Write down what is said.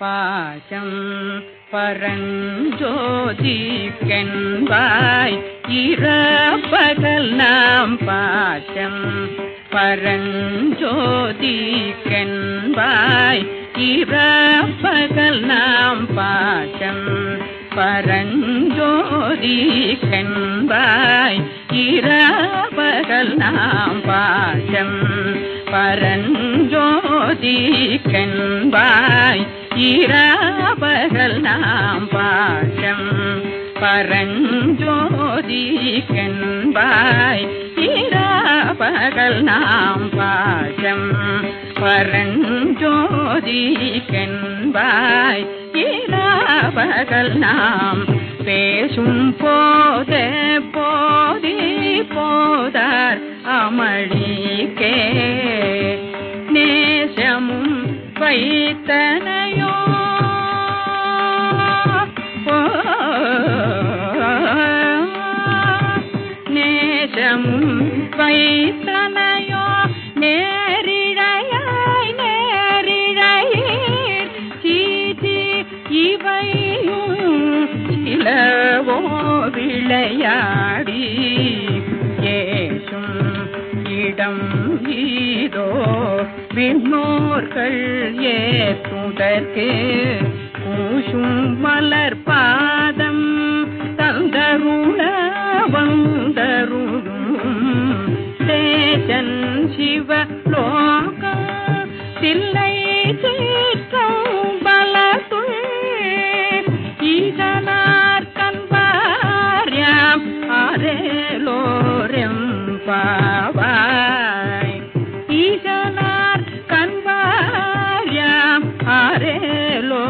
பாசம் பரஞ்சோதிக்கென்பாய் இரப்பகல் நாம் பாசம் பரஞ்சோதிக்கென்பாய் இரப்பகல் நாம் பாசம் பரஞ்சோதிக்கென்பாய் இரப்பகல் நாம் பாசம் பரஞ்சோதிக்கென்பாய் இராபகல் நாம் பாஷம் பரஞ்சோதி கண்பாய் இராபகல் நாம் பாஷம் பரஞ்சோதி கண்பாய் இராபகல் நாம் பேசும் போதே போதி போதார் அமளிக்கே வைத்தனையோ நேசமும் வைத்தனையோ நேரிழையாய் நேரிழையீர் சீதி இவையும் சிலவோ விளையாடி ஏசும் இடம் ஈதோ விண்ணோர்கள் ஏற்றுதற்கு பூசும் மலர் பாதம் தந்தருள வந்தருளும். தேசன் சிவலோகம் தில்லை தீர்த்தம் பலத்துள் ஈசனார் கண்பார்யாம் ஆரேலோரெம் ஈசனார் கண்பார்யாம் ஆரேலோ